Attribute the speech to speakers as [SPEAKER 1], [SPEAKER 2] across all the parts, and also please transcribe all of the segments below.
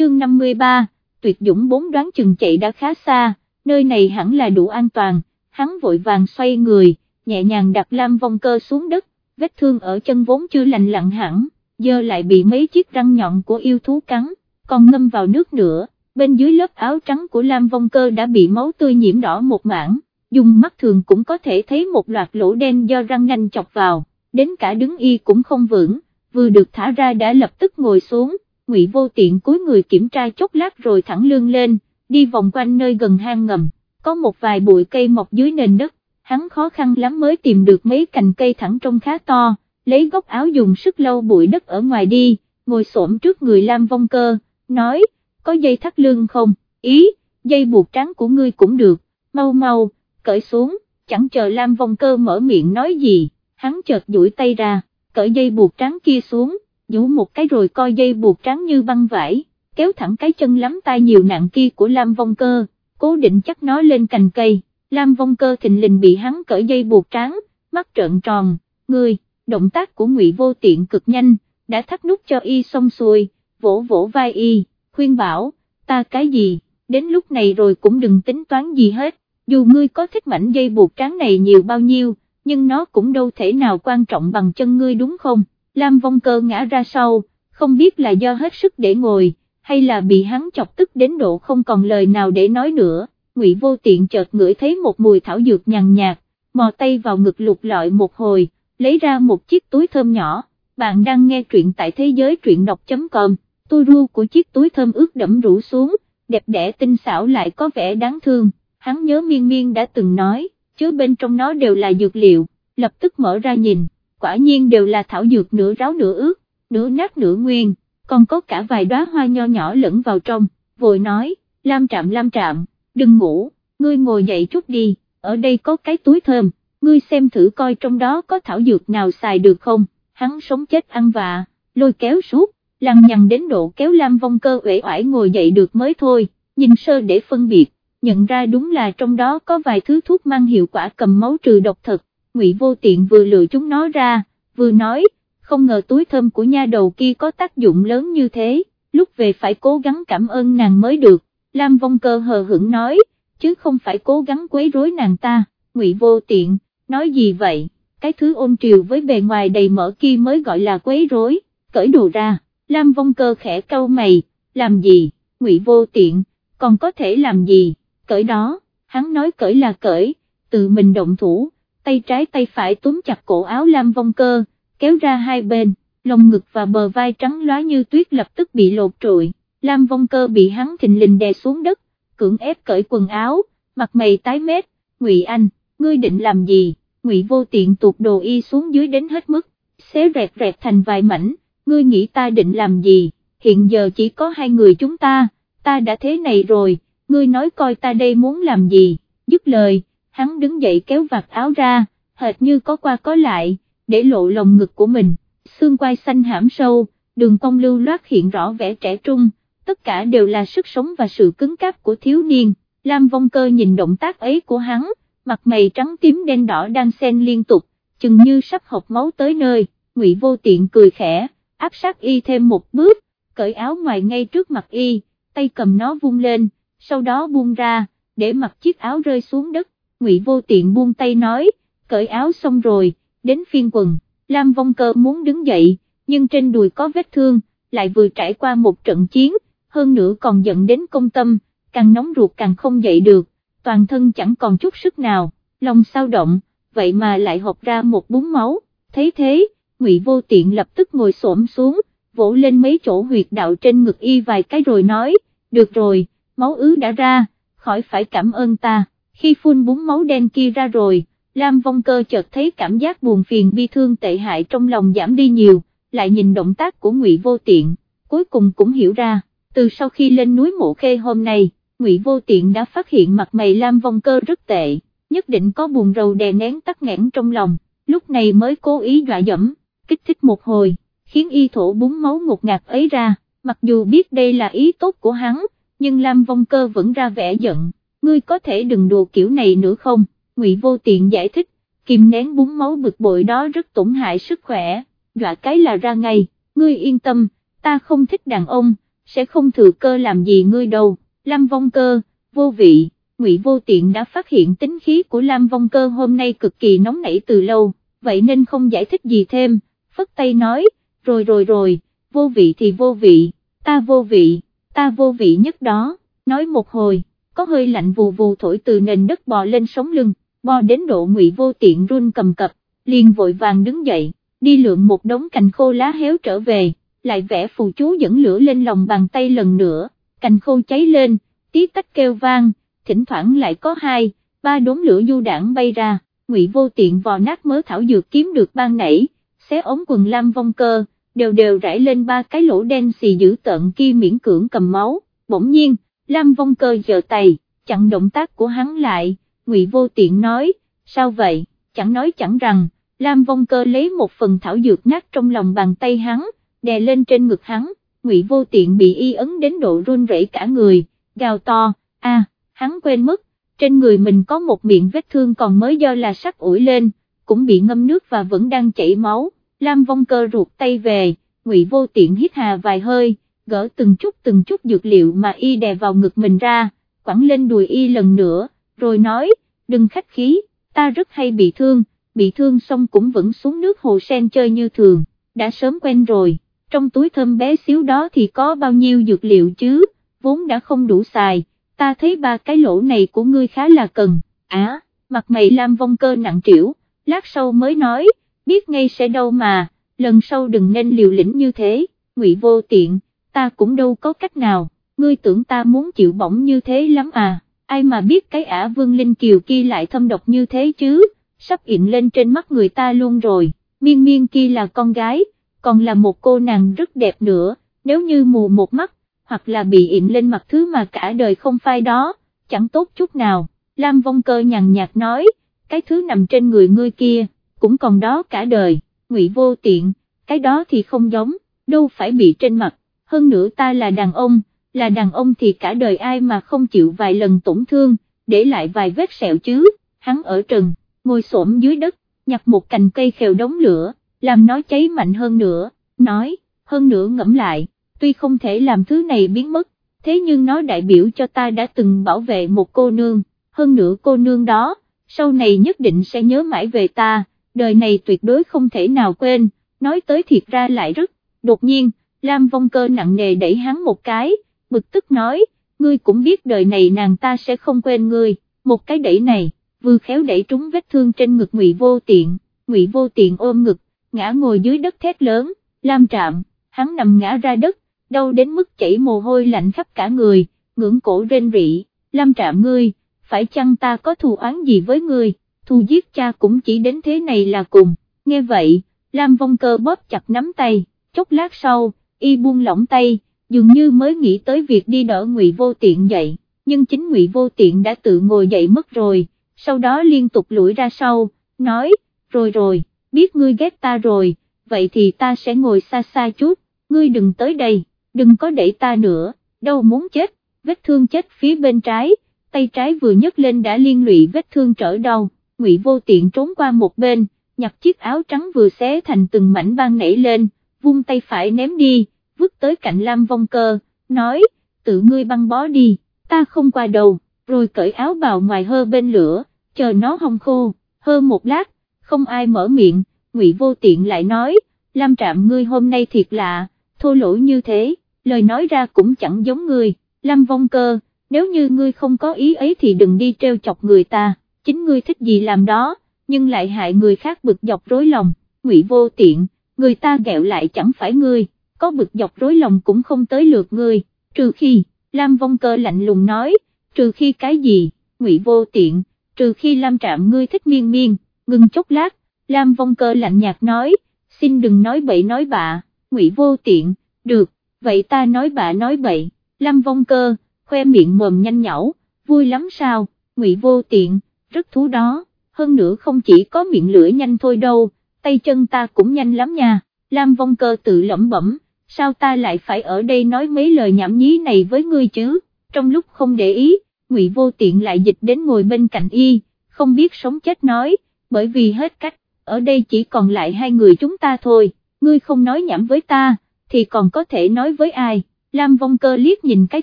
[SPEAKER 1] chương 53, tuyệt dũng bốn đoán chừng chạy đã khá xa, nơi này hẳn là đủ an toàn, hắn vội vàng xoay người, nhẹ nhàng đặt Lam Vong Cơ xuống đất, vết thương ở chân vốn chưa lành lặn hẳn, giờ lại bị mấy chiếc răng nhọn của yêu thú cắn, còn ngâm vào nước nữa, bên dưới lớp áo trắng của Lam Vong Cơ đã bị máu tươi nhiễm đỏ một mảng, dùng mắt thường cũng có thể thấy một loạt lỗ đen do răng nanh chọc vào, đến cả đứng y cũng không vững, vừa được thả ra đã lập tức ngồi xuống, Ngụy Vô Tiện cúi người kiểm tra chốc lát rồi thẳng lưng lên, đi vòng quanh nơi gần hang ngầm, có một vài bụi cây mọc dưới nền đất, hắn khó khăn lắm mới tìm được mấy cành cây thẳng trông khá to, lấy góc áo dùng sức lâu bụi đất ở ngoài đi, ngồi xổm trước người Lam Vong Cơ, nói, có dây thắt lưng không, ý, dây buộc trắng của ngươi cũng được, mau mau, cởi xuống, chẳng chờ Lam Vong Cơ mở miệng nói gì, hắn chợt duỗi tay ra, cởi dây buộc trắng kia xuống, dũ một cái rồi coi dây buộc trắng như băng vải, kéo thẳng cái chân lắm tay nhiều nặng kia của Lam Vong Cơ, cố định chắc nó lên cành cây, Lam Vong Cơ thình lình bị hắn cởi dây buộc trắng, mắt trợn tròn, người động tác của Ngụy Vô Tiện cực nhanh, đã thắt nút cho y xong xuôi, vỗ vỗ vai y, khuyên bảo, ta cái gì, đến lúc này rồi cũng đừng tính toán gì hết, dù ngươi có thích mảnh dây buộc trắng này nhiều bao nhiêu, nhưng nó cũng đâu thể nào quan trọng bằng chân ngươi đúng không, Lam Vong Cơ ngã ra sau, không biết là do hết sức để ngồi, hay là bị hắn chọc tức đến độ không còn lời nào để nói nữa, Ngụy Vô Tiện chợt ngửi thấy một mùi thảo dược nhàn nhạt, mò tay vào ngực lục lọi một hồi, lấy ra một chiếc túi thơm nhỏ, bạn đang nghe truyện tại thế giới truyện đọc.com, tôi ru của chiếc túi thơm ướt đẫm rủ xuống, đẹp đẽ tinh xảo lại có vẻ đáng thương, hắn nhớ miên miên đã từng nói, chứa bên trong nó đều là dược liệu, lập tức mở ra nhìn, quả nhiên đều là thảo dược nửa ráo nửa ướt, nửa nát nửa nguyên, còn có cả vài đóa hoa nho nhỏ lẫn vào trong, vội nói, Lam Trạm Lam Trạm, đừng ngủ, ngươi ngồi dậy chút đi, ở đây có cái túi thơm, ngươi xem thử coi trong đó có thảo dược nào xài được không, hắn sống chết ăn vạ, lôi kéo suốt, lằng nhằng đến độ kéo Lam Vong Cơ uể oải ngồi dậy được mới thôi, nhìn sơ để phân biệt, nhận ra đúng là trong đó có vài thứ thuốc mang hiệu quả cầm máu trừ độc thật, Ngụy Vô Tiện vừa lựa chúng nó ra, vừa nói, không ngờ túi thơm của nha đầu kia có tác dụng lớn như thế, lúc về phải cố gắng cảm ơn nàng mới được, Lam Vong Cơ hờ hững nói, chứ không phải cố gắng quấy rối nàng ta, Ngụy Vô Tiện, nói gì vậy, cái thứ ôn triều với bề ngoài đầy mỡ kia mới gọi là quấy rối, cởi đồ ra, Lam Vong Cơ khẽ cau mày, làm gì, Ngụy Vô Tiện, còn có thể làm gì, cởi đó, hắn nói cởi là cởi, tự mình động thủ, tay trái tay phải túm chặt cổ áo Lam Vong Cơ, kéo ra hai bên, lồng ngực và bờ vai trắng lóa như tuyết lập tức bị lột trụi, Lam Vong Cơ bị hắn thình lình đè xuống đất, cưỡng ép cởi quần áo, mặt mày tái mét, Ngụy Anh, ngươi định làm gì, Ngụy Vô Tiện tuột đồ y xuống dưới đến hết mức, xé rẹt rẹt thành vài mảnh, ngươi nghĩ ta định làm gì, hiện giờ chỉ có hai người chúng ta, ta đã thế này rồi, ngươi nói coi ta đây muốn làm gì, dứt lời, hắn đứng dậy kéo vạt áo ra, hệt như có qua có lại, để lộ lồng ngực của mình, xương quai xanh hãm sâu, đường cong lưu loát hiện rõ vẻ trẻ trung, tất cả đều là sức sống và sự cứng cáp của thiếu niên, Lam Vong Cơ nhìn động tác ấy của hắn, mặt mày trắng tím đen đỏ đang xen liên tục, chừng như sắp học máu tới nơi, Ngụy Vô Tiện cười khẽ, áp sát y thêm một bước, cởi áo ngoài ngay trước mặt y, tay cầm nó vung lên, sau đó buông ra, để mặc chiếc áo rơi xuống đất, Ngụy Vô Tiện buông tay nói, cởi áo xong rồi, đến phiên quần, Lam Vong Cơ muốn đứng dậy, nhưng trên đùi có vết thương, lại vừa trải qua một trận chiến, hơn nữa còn dẫn đến công tâm, càng nóng ruột càng không dậy được, toàn thân chẳng còn chút sức nào, lòng sao động, vậy mà lại hộp ra một búng máu, thấy thế, Ngụy Vô Tiện lập tức ngồi xổm xuống, vỗ lên mấy chỗ huyệt đạo trên ngực y vài cái rồi nói, được rồi, máu ứ đã ra, khỏi phải cảm ơn ta, khi phun búng máu đen kia ra rồi, Lam Vong Cơ chợt thấy cảm giác buồn phiền bi thương tệ hại trong lòng giảm đi nhiều, lại nhìn động tác của Ngụy Vô Tiện, cuối cùng cũng hiểu ra, từ sau khi lên núi Mộ Khê hôm nay, Ngụy Vô Tiện đã phát hiện mặt mày Lam Vong Cơ rất tệ, nhất định có buồn rầu đè nén tắc nghẽn trong lòng, lúc này mới cố ý dọa dẫm, kích thích một hồi, khiến y thổ búng máu ngột ngạt ấy ra, mặc dù biết đây là ý tốt của hắn, nhưng Lam Vong Cơ vẫn ra vẻ giận, ngươi có thể đừng đùa kiểu này nữa không, Ngụy Vô Tiện giải thích, kìm nén búng máu bực bội đó rất tổn hại sức khỏe, dọa cái là ra ngay, ngươi yên tâm, ta không thích đàn ông, sẽ không thừa cơ làm gì ngươi đâu, Lam Vong Cơ, vô vị, Ngụy Vô Tiện đã phát hiện tính khí của Lam Vong Cơ hôm nay cực kỳ nóng nảy từ lâu, vậy nên không giải thích gì thêm, phất tay nói, rồi rồi rồi, vô vị thì vô vị, ta vô vị, ta vô vị nhất đó, nói một hồi, có hơi lạnh vù vù thổi từ nền đất bò lên sống lưng, bò đến độ Ngụy Vô Tiện run cầm cập, liền vội vàng đứng dậy, đi lượm một đống cành khô lá héo trở về, lại vẽ phù chú dẫn lửa lên lòng bàn tay lần nữa, cành khô cháy lên, tí tách kêu vang, thỉnh thoảng lại có hai, ba đốm lửa du đảng bay ra, ngụy vô tiện vò nát mớ thảo dược kiếm được ban nảy, xé ống quần lam vong cơ, đều đều rải lên ba cái lỗ đen xì dữ tận kia miễn cưỡng cầm máu, bỗng nhiên, lam vong cơ giơ tay, chặn động tác của hắn lại, ngụy vô tiện nói, sao vậy, chẳng nói chẳng rằng, lam vong cơ lấy một phần thảo dược nát trong lòng bàn tay hắn, đè lên trên ngực hắn, ngụy vô tiện bị y ấn đến độ run rẩy cả người, gào to, a, hắn quên mất, trên người mình có một miệng vết thương còn mới do là sắc ủi lên, cũng bị ngâm nước và vẫn đang chảy máu, Lam Vong Cơ ruột tay về, ngụy vô tiện hít hà vài hơi, gỡ từng chút từng chút dược liệu mà y đè vào ngực mình ra, quẳng lên đùi y lần nữa, rồi nói, đừng khách khí, ta rất hay bị thương, bị thương xong cũng vẫn xuống nước hồ sen chơi như thường, đã sớm quen rồi trong túi thơm bé xíu đó thì có bao nhiêu dược liệu chứ, vốn đã không đủ xài, ta thấy ba cái lỗ này của ngươi khá là cần, á, mặt mày Lam Vong Cơ nặng trĩu, lát sau mới nói, biết ngay sẽ đâu mà, lần sau đừng nên liều lĩnh như thế, ngụy vô tiện, ta cũng đâu có cách nào, ngươi tưởng ta muốn chịu bỏng như thế lắm à, ai mà biết cái ả vương linh kiều kia lại thâm độc như thế chứ, sắp ịn lên trên mắt người ta luôn rồi, miên miên kia là con gái, còn là một cô nàng rất đẹp nữa, nếu như mù một mắt, hoặc là bị ịn lên mặt thứ mà cả đời không phai đó, chẳng tốt chút nào, Lam Vong Cơ nhàn nhạt nói, cái thứ nằm trên người ngươi kia, cũng còn đó cả đời, ngụy vô tiện, cái đó thì không giống, đâu phải bị trên mặt, hơn nữa ta là đàn ông, là đàn ông thì cả đời ai mà không chịu vài lần tổn thương, để lại vài vết sẹo chứ, hắn ở trần, ngồi xổm dưới đất, nhặt một cành cây khều đống lửa, làm nó cháy mạnh hơn nữa, nói, hơn nữa ngẫm lại, tuy không thể làm thứ này biến mất, thế nhưng nó đại biểu cho ta đã từng bảo vệ một cô nương, hơn nữa cô nương đó, sau này nhất định sẽ nhớ mãi về ta, đời này tuyệt đối không thể nào quên, nói tới thiệt ra lại rất, đột nhiên, Lam Vong Cơ nặng nề đẩy hắn một cái, bực tức nói, ngươi cũng biết đời này nàng ta sẽ không quên ngươi, một cái đẩy này, vừa khéo đẩy trúng vết thương trên ngực ngụy vô tiện, ngụy vô tiện ôm ngực, ngã ngồi dưới đất thét lớn, Lam Trạm, hắn nằm ngã ra đất, đau đến mức chảy mồ hôi lạnh khắp cả người, ngưỡng cổ rên rỉ, Lam Trạm ngươi, phải chăng ta có thù oán gì với ngươi, thù giết cha cũng chỉ đến thế này là cùng, nghe vậy, Lam Vong Cơ bóp chặt nắm tay, chốc lát sau, y buông lỏng tay, dường như mới nghĩ tới việc đi đỡ Ngụy Vô Tiện dậy, nhưng chính Ngụy Vô Tiện đã tự ngồi dậy mất rồi, sau đó liên tục lủi ra sau, nói, rồi rồi biết ngươi ghét ta rồi, vậy thì ta sẽ ngồi xa xa chút, ngươi đừng tới đây, đừng có đẩy ta nữa, đâu muốn chết, vết thương chết phía bên trái, tay trái vừa nhấc lên đã liên lụy vết thương trở đau, ngụy vô tiện trốn qua một bên, nhặt chiếc áo trắng vừa xé thành từng mảnh ban nảy lên, vung tay phải ném đi, vứt tới cạnh Lam Vong Cơ, nói, tự ngươi băng bó đi, ta không qua đầu, rồi cởi áo bào ngoài hơ bên lửa, chờ nó hong khô, hơ một lát, không ai mở miệng, Ngụy Vô Tiện lại nói, Lam Trạm ngươi hôm nay thiệt lạ, thô lỗ như thế, lời nói ra cũng chẳng giống ngươi, Lam Vong Cơ, nếu như ngươi không có ý ấy thì đừng đi treo chọc người ta, chính ngươi thích gì làm đó, nhưng lại hại người khác bực dọc rối lòng, Ngụy Vô Tiện, người ta ghẹo lại chẳng phải ngươi, có bực dọc rối lòng cũng không tới lượt ngươi, trừ khi, Lam Vong Cơ lạnh lùng nói, trừ khi cái gì, Ngụy Vô Tiện, trừ khi Lam Trạm ngươi thích miên miên ngừng chốc lát, Lam Vong Cơ lạnh nhạt nói, xin đừng nói bậy nói bạ, ngụy vô tiện, được, vậy ta nói bạ nói bậy, Lam Vong Cơ, khoe miệng mồm nhanh nhảu, vui lắm sao, ngụy vô tiện, rất thú đó, hơn nữa không chỉ có miệng lưỡi nhanh thôi đâu, tay chân ta cũng nhanh lắm nha, Lam Vong Cơ tự lẩm bẩm, sao ta lại phải ở đây nói mấy lời nhảm nhí này với ngươi chứ, trong lúc không để ý, ngụy vô tiện lại dịch đến ngồi bên cạnh y, không biết sống chết nói, bởi vì hết cách, ở đây chỉ còn lại hai người chúng ta thôi, ngươi không nói nhảm với ta, thì còn có thể nói với ai, Lam Vong Cơ liếc nhìn cái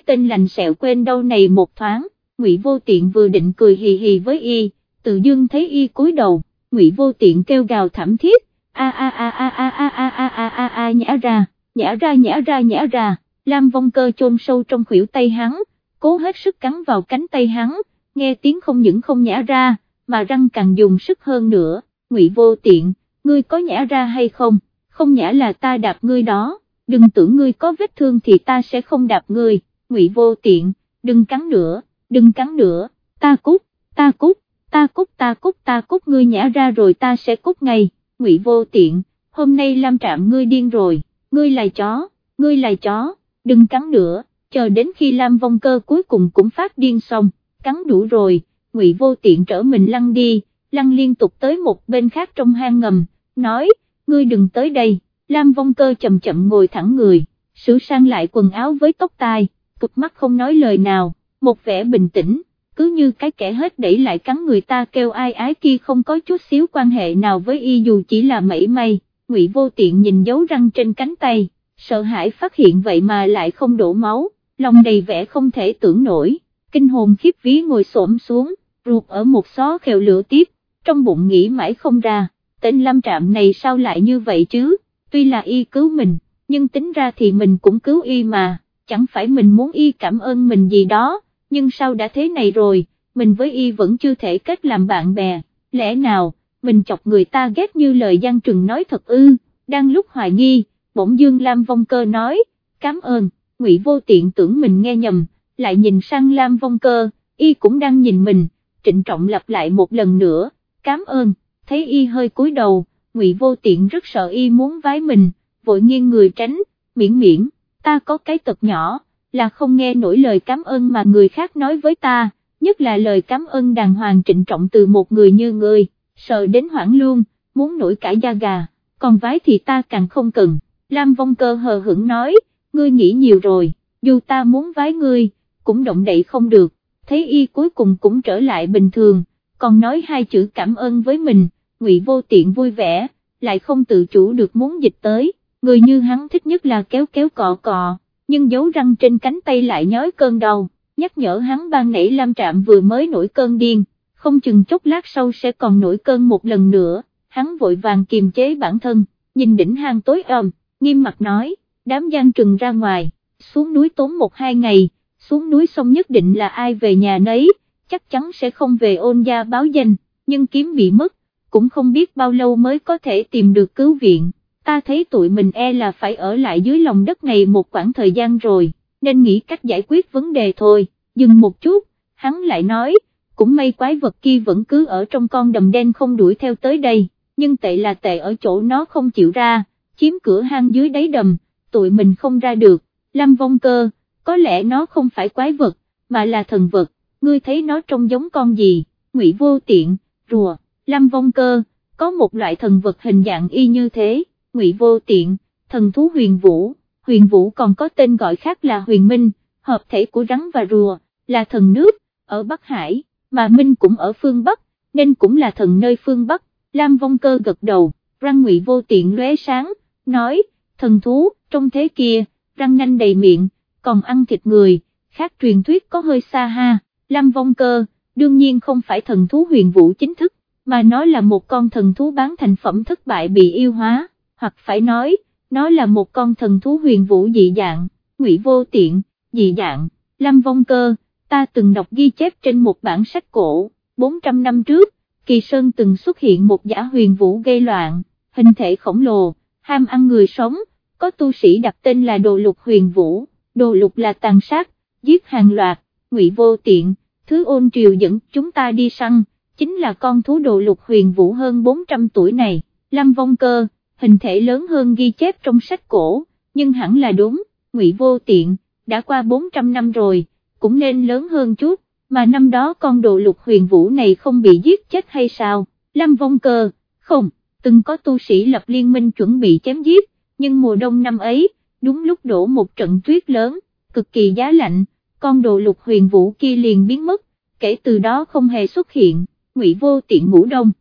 [SPEAKER 1] tên lành sẹo quên đâu này một thoáng, Ngụy Vô Tiện vừa định cười hì hì với y, tự dưng thấy y cúi đầu, Ngụy Vô Tiện kêu gào thảm thiết, a a a a a a a a a a a nhả ra, nhả ra nhả ra nhả ra, Lam Vong Cơ chôn sâu trong khuỷu tay hắn, cố hết sức cắn vào cánh tay hắn, nghe tiếng không những không nhả ra, mà răng càng dùng sức hơn nữa, Ngụy Vô Tiện, ngươi có nhả ra hay không, không nhả là ta đạp ngươi đó, đừng tưởng ngươi có vết thương thì ta sẽ không đạp ngươi, Ngụy Vô Tiện, đừng cắn nữa, đừng cắn nữa, ta cút, ta cút, ta cút ta cút ta cút ngươi nhả ra rồi ta sẽ cút ngay, Ngụy Vô Tiện, hôm nay Lam Trạm ngươi điên rồi, ngươi là chó, ngươi là chó, đừng cắn nữa, chờ đến khi Lam Vong Cơ cuối cùng cũng phát điên xong, cắn đủ rồi, Ngụy Vô Tiện trở mình lăn đi, lăn liên tục tới một bên khác trong hang ngầm, nói, ngươi đừng tới đây, Lam Vong Cơ chậm chậm ngồi thẳng người, sửa sang lại quần áo với tóc tai, cụp mắt không nói lời nào, một vẻ bình tĩnh, cứ như cái kẻ hết đẩy lại cắn người ta kêu ai ái kia không có chút xíu quan hệ nào với y dù chỉ là mảy may, Ngụy Vô Tiện nhìn dấu răng trên cánh tay, sợ hãi phát hiện vậy mà lại không đổ máu, lòng đầy vẻ không thể tưởng nổi, kinh hồn khiếp ví ngồi xổm xuống, ruột ở một xó khều lửa tiếp, trong bụng nghĩ mãi không ra, tên Lâm Trạm này sao lại như vậy chứ, tuy là y cứu mình, nhưng tính ra thì mình cũng cứu y mà, chẳng phải mình muốn y cảm ơn mình gì đó, nhưng sao đã thế này rồi, mình với y vẫn chưa thể kết làm bạn bè, lẽ nào, mình chọc người ta ghét như lời Giang Trừng nói thật ư, đang lúc hoài nghi, bỗng Dương Lam Vong Cơ nói, cảm ơn, Ngụy Vô Tiện tưởng mình nghe nhầm, lại nhìn sang Lam Vong Cơ, y cũng đang nhìn mình, trịnh trọng lặp lại một lần nữa, cảm ơn, thấy y hơi cúi đầu, Ngụy Vô Tiện rất sợ y muốn vái mình, vội nghiêng người tránh, miễn miễn, ta có cái tật nhỏ, là không nghe nổi lời cảm ơn mà người khác nói với ta, nhất là lời cảm ơn đàng hoàng trịnh trọng từ một người như ngươi, sợ đến hoảng luôn, muốn nổi cả da gà, còn vái thì ta càng không cần, Lam Vong Cơ hờ hững nói, ngươi nghĩ nhiều rồi, dù ta muốn vái ngươi, cũng động đậy không được, thấy y cuối cùng cũng trở lại bình thường, còn nói hai chữ cảm ơn với mình, ngụy vô tiện vui vẻ, lại không tự chủ được muốn dịch tới, người như hắn thích nhất là kéo kéo cọ cọ, nhưng dấu răng trên cánh tay lại nhói cơn đau, nhắc nhở hắn ban nãy Lam Trạm vừa mới nổi cơn điên, không chừng chốc lát sau sẽ còn nổi cơn một lần nữa, hắn vội vàng kiềm chế bản thân, nhìn đỉnh hang tối om, nghiêm mặt nói, đám gian trừng ra ngoài, xuống núi tốn một hai ngày, xuống núi xong nhất định là ai về nhà nấy, chắc chắn sẽ không về ôn gia báo danh, nhưng kiếm bị mất, cũng không biết bao lâu mới có thể tìm được cứu viện, ta thấy tụi mình e là phải ở lại dưới lòng đất này một khoảng thời gian rồi, nên nghĩ cách giải quyết vấn đề thôi, dừng một chút, hắn lại nói, cũng may quái vật kia vẫn cứ ở trong con đầm đen không đuổi theo tới đây, nhưng tệ là tệ ở chỗ nó không chịu ra, chiếm cửa hang dưới đáy đầm, tụi mình không ra được, Lâm Vong Cơ, có lẽ nó không phải quái vật, mà là thần vật, ngươi thấy nó trông giống con gì, ngụy vô tiện, rùa, Lâm Vong Cơ, có một loại thần vật hình dạng y như thế, ngụy vô tiện, thần thú huyền vũ, huyền vũ còn có tên gọi khác là huyền minh, hợp thể của rắn và rùa, là thần nước, ở Bắc Hải, mà minh cũng ở phương Bắc, nên cũng là thần nơi phương Bắc, Lam Vong Cơ gật đầu, răng ngụy vô tiện lóe sáng, nói, thần thú, trong thế kia, răng nanh đầy miệng, còn ăn thịt người, khác truyền thuyết có hơi xa ha, Lam Vong Cơ, đương nhiên không phải thần thú huyền vũ chính thức, mà nó là một con thần thú bán thành phẩm thất bại bị yêu hóa, hoặc phải nói, nó là một con thần thú huyền vũ dị dạng, ngụy vô tiện, dị dạng, lâm Vong Cơ, ta từng đọc ghi chép trên một bản sách cổ, 400 năm trước, Kỳ Sơn từng xuất hiện một giả huyền vũ gây loạn, hình thể khổng lồ, ham ăn người sống, có tu sĩ đặt tên là Đồ Lục Huyền Vũ, Đồ Lục là tàn sát, giết hàng loạt, ngụy vô tiện, thứ ôn triều dẫn chúng ta đi săn, chính là con thú Đồ Lục Huyền Vũ hơn 400 tuổi này, Lâm Vong Cơ, hình thể lớn hơn ghi chép trong sách cổ, nhưng hẳn là đúng, ngụy vô tiện, đã qua 400 năm rồi, cũng nên lớn hơn chút, mà năm đó con Đồ Lục Huyền Vũ này không bị giết chết hay sao, Lâm Vong Cơ, không từng có tu sĩ lập liên minh chuẩn bị chém giết, nhưng mùa đông năm ấy, đúng lúc đổ một trận tuyết lớn, cực kỳ giá lạnh, con đồ lục huyền vũ kia liền biến mất, kể từ đó không hề xuất hiện, ngụy vô tiện ngủ đông,